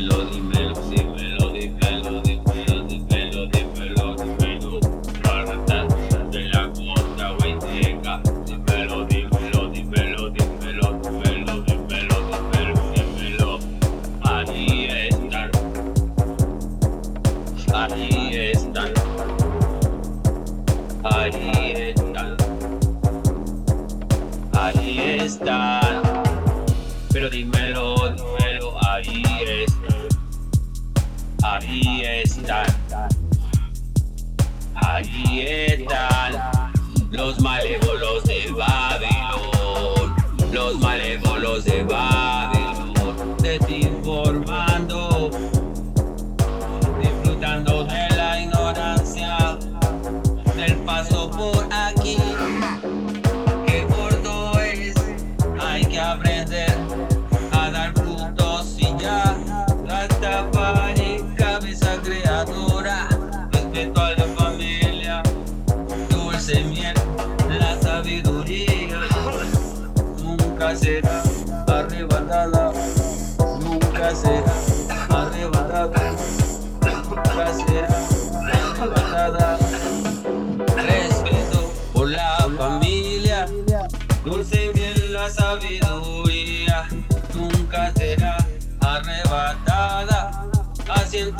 dímelo, dímelo, dímelo, dímelo, dímelo, dímelo, dímelo, dímelo. Rata de la dímelo. Ahí. Pero dímelo, ahí están. Ahí están. Ahí están. Los malévolos de Babilón. Los malévolos de Babilón. Desinformando. Disfrutando de la ignorancia. Del paso por aquí. Dulce miel, la sabiduría. Nunca será arrebatada. Nunca será arrebatada. Nunca será arrebatada. Respeto por la familia. Dulce bien la sabiduría. Nunca será arrebatada. Así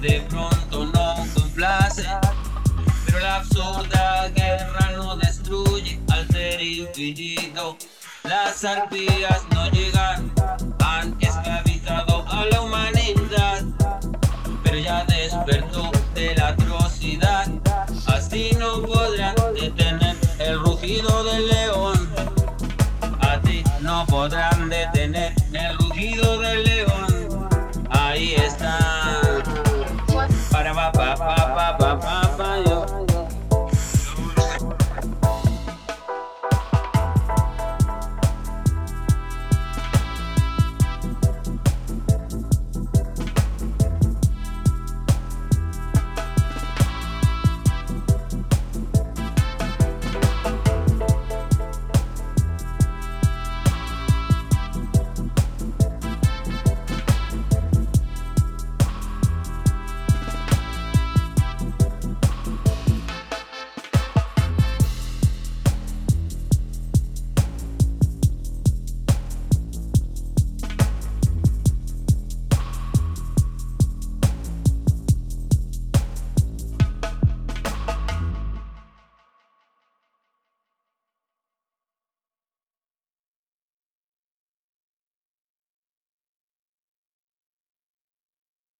de pronto no complace. Pero la absurda guerra no destruye, al ser infinito. Las arpías no llegan, han esclavizado a la humanidad. Pero ya despertó de la atrocidad, así no podrán detener el rugido del león. A ti no podrán detener el rugido del león. Ahí está.